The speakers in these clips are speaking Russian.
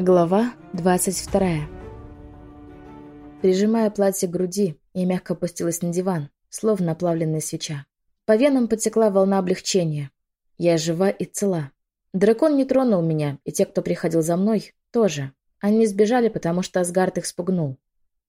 Глава 22 Прижимая платье к груди, я мягко опустилась на диван, словно оплавленная свеча. По венам потекла волна облегчения. Я жива и цела. Дракон не тронул меня, и те, кто приходил за мной, тоже. Они сбежали, потому что Асгард их спугнул.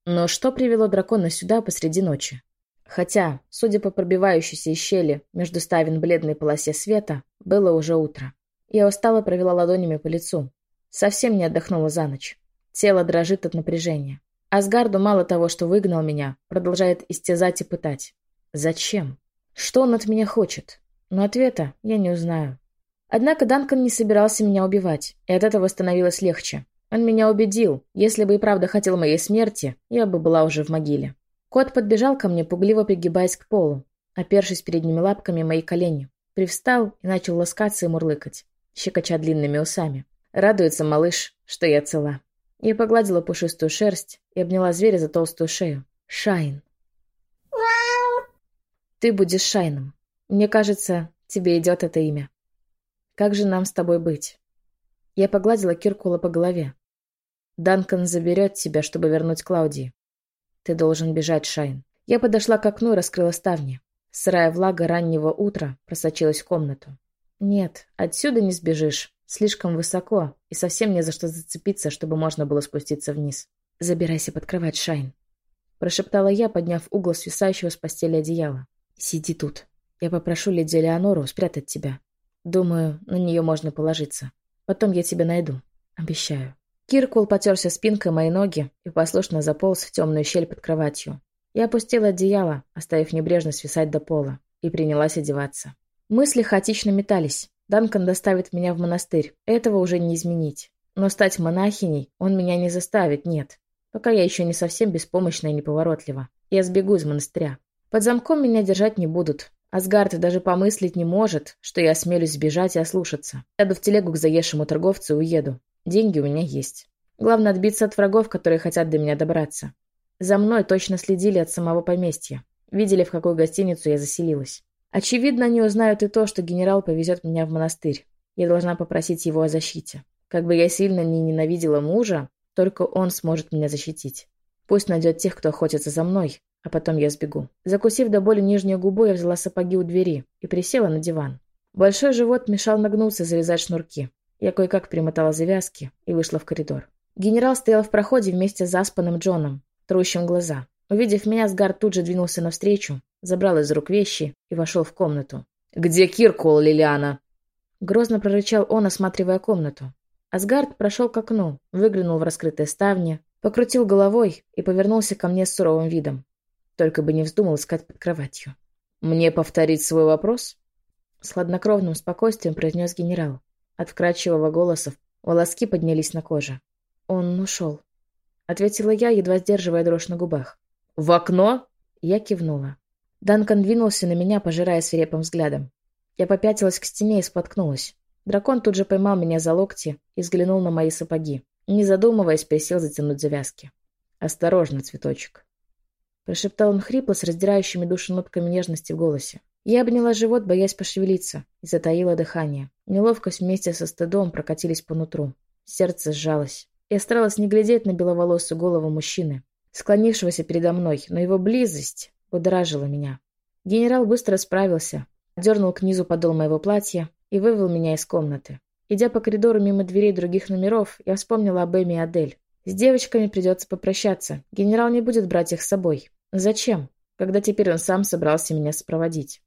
Но что привело дракона сюда посреди ночи? Хотя, судя по пробивающейся щели между ставен бледной полосе света, было уже утро. Я устало провела ладонями по лицу, Совсем не отдохнула за ночь. Тело дрожит от напряжения. Асгарду мало того, что выгнал меня, продолжает истязать и пытать. Зачем? Что он от меня хочет? Но ответа я не узнаю. Однако Данкан не собирался меня убивать, и от этого становилось легче. Он меня убедил. Если бы и правда хотел моей смерти, я бы была уже в могиле. Кот подбежал ко мне, пугливо пригибаясь к полу, опершись передними лапками мои колени. Привстал и начал ласкаться и мурлыкать, щекоча длинными усами. Радуется малыш, что я цела. Я погладила пушистую шерсть и обняла зверя за толстую шею. Шайн. Ты будешь Шайном. Мне кажется, тебе идет это имя. Как же нам с тобой быть? Я погладила Киркула по голове. Данкан заберет тебя, чтобы вернуть Клаудии. Ты должен бежать, Шайн. Я подошла к окну и раскрыла ставни. Сырая влага раннего утра просочилась в комнату. Нет, отсюда не сбежишь. Слишком высоко, и совсем не за что зацепиться, чтобы можно было спуститься вниз. «Забирайся под кровать, Шайн», — прошептала я, подняв угол свисающего с постели одеяла. «Сиди тут. Я попрошу леди Леонору спрятать тебя. Думаю, на нее можно положиться. Потом я тебя найду. Обещаю». Киркул потерся спинкой мои ноги и послушно заполз в темную щель под кроватью. Я опустила одеяло, оставив небрежно свисать до пола, и принялась одеваться. Мысли хаотично метались. Данкан доставит меня в монастырь. Этого уже не изменить. Но стать монахиней он меня не заставит, нет. Пока я еще не совсем беспомощна и неповоротлива. Я сбегу из монастыря. Под замком меня держать не будут. Асгард даже помыслить не может, что я осмелюсь сбежать и ослушаться. Сяду в телегу к заезжему торговцу и уеду. Деньги у меня есть. Главное отбиться от врагов, которые хотят до меня добраться. За мной точно следили от самого поместья. Видели, в какую гостиницу я заселилась. Очевидно, они узнают и то, что генерал повезет меня в монастырь. Я должна попросить его о защите. Как бы я сильно не ненавидела мужа, только он сможет меня защитить. Пусть найдет тех, кто охотится за мной, а потом я сбегу. Закусив до боли нижнюю губу, я взяла сапоги у двери и присела на диван. Большой живот мешал нагнуться завязать шнурки. Я кое-как примотала завязки и вышла в коридор. Генерал стоял в проходе вместе с заспанным Джоном, трущим глаза. Увидев меня, Сгар тут же двинулся навстречу, забрал из рук вещи и вошел в комнату. «Где Киркол, Лилиана?» Грозно прорычал он, осматривая комнату. Асгард прошел к окну, выглянул в раскрытые ставни, покрутил головой и повернулся ко мне с суровым видом. Только бы не вздумал искать под кроватью. «Мне повторить свой вопрос?» С хладнокровным спокойствием произнес генерал. От вкрадчивого голоса волоски поднялись на коже. «Он ушел», — ответила я, едва сдерживая дрожь на губах. «В окно?» Я кивнула. Данкан двинулся на меня, пожирая свирепым взглядом. Я попятилась к стене и споткнулась. Дракон тут же поймал меня за локти и взглянул на мои сапоги. Не задумываясь, присел затянуть завязки. «Осторожно, цветочек!» Прошептал он хрипло с раздирающими душу нотками нежности в голосе. Я обняла живот, боясь пошевелиться, и затаила дыхание. Неловкость вместе со стыдом прокатились по нутру. Сердце сжалось. Я старалась не глядеть на беловолосую голову мужчины, склонившегося передо мной, но его близость будоражила меня. Генерал быстро справился, дернул к низу подол моего платья и вывел меня из комнаты. Идя по коридору мимо дверей других номеров, я вспомнила об Эми и Адель. С девочками придется попрощаться. Генерал не будет брать их с собой. Зачем? Когда теперь он сам собрался меня сопроводить.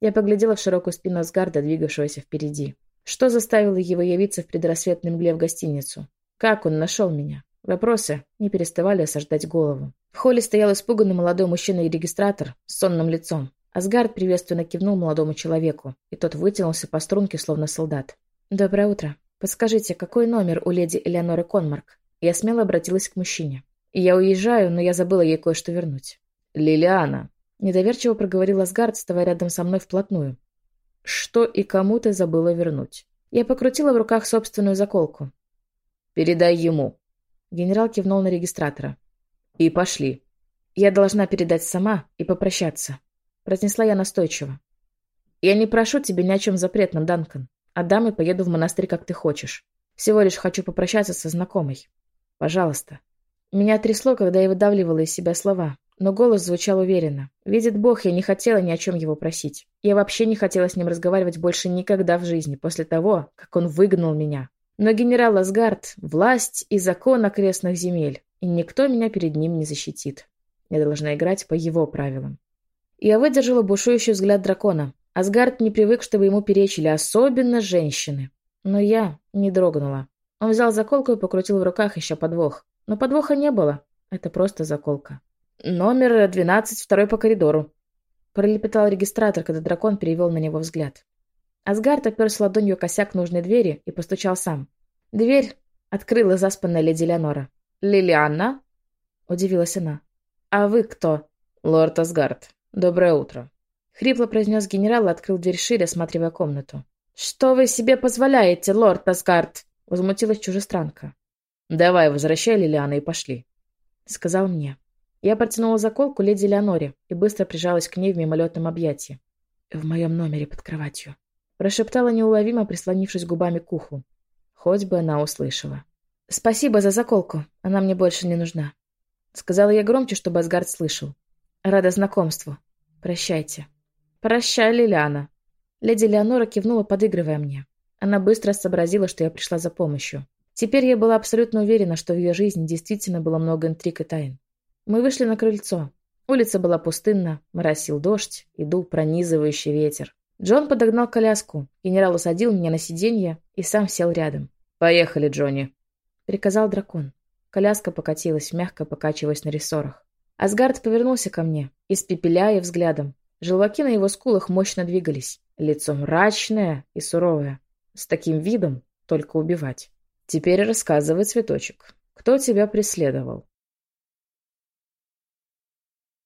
Я поглядела в широкую спину Асгарда, двигавшегося впереди. Что заставило его явиться в предрассветной мгле в гостиницу? Как он нашел меня? Вопросы не переставали осаждать голову. В холле стоял испуганный молодой мужчина и регистратор с сонным лицом. Асгард приветственно кивнул молодому человеку, и тот вытянулся по струнке, словно солдат. «Доброе утро. Подскажите, какой номер у леди Элеоноры Конмарк?» Я смело обратилась к мужчине. «Я уезжаю, но я забыла ей кое-что вернуть». «Лилиана!» Недоверчиво проговорил Асгард, вставая рядом со мной вплотную. «Что и кому ты забыла вернуть?» Я покрутила в руках собственную заколку. «Передай ему», Генерал кивнул на регистратора. «И пошли. Я должна передать сама и попрощаться», — произнесла я настойчиво. «Я не прошу тебя ни о чем запретном, Данкан. Отдам и поеду в монастырь, как ты хочешь. Всего лишь хочу попрощаться со знакомой. Пожалуйста». Меня трясло, когда я выдавливала из себя слова, но голос звучал уверенно. Видит Бог, я не хотела ни о чем его просить. Я вообще не хотела с ним разговаривать больше никогда в жизни, после того, как он выгнал меня. Но генерал Асгард — власть и закон окрестных земель, и никто меня перед ним не защитит. Я должна играть по его правилам. Я выдержала бушующий взгляд дракона. Асгард не привык, чтобы ему перечили, особенно женщины. Но я не дрогнула. Он взял заколку и покрутил в руках, еще подвох. Но подвоха не было. Это просто заколка. «Номер двенадцать, второй по коридору», — пролепетал регистратор, когда дракон перевел на него взгляд. Асгард оперся ладонью косяк нужной двери и постучал сам. Дверь открыла заспанная леди Леонора. «Лилианна?» — удивилась она. «А вы кто?» «Лорд Асгард. Доброе утро». Хрипло произнес генерал и открыл дверь шире, осматривая комнату. «Что вы себе позволяете, лорд Асгард?» — возмутилась чужестранка. «Давай, возвращай Лилиана и пошли», — сказал мне. Я протянула заколку леди Леоноре и быстро прижалась к ней в мимолетном объятии. «В моем номере под кроватью», — прошептала неуловимо, прислонившись губами к уху. Хоть бы она услышала. «Спасибо за заколку, она мне больше не нужна», — сказала я громче, чтобы Асгард слышал. «Рада знакомству. Прощайте». «Прощай, Лилиана». Леди Леонора кивнула, подыгрывая мне. Она быстро сообразила, что я пришла за помощью. Теперь я была абсолютно уверена, что в ее жизни действительно было много интриг и тайн. Мы вышли на крыльцо. Улица была пустынна, моросил дождь и дул пронизывающий ветер. Джон подогнал коляску, генерал усадил меня на сиденье и сам сел рядом. «Поехали, Джонни», — приказал дракон. Коляска покатилась, мягко покачиваясь на рессорах. Асгард повернулся ко мне, испепеляя взглядом. Желваки на его скулах мощно двигались. Лицо мрачное и суровое. С таким видом только убивать. «Теперь рассказывай, цветочек, кто тебя преследовал?»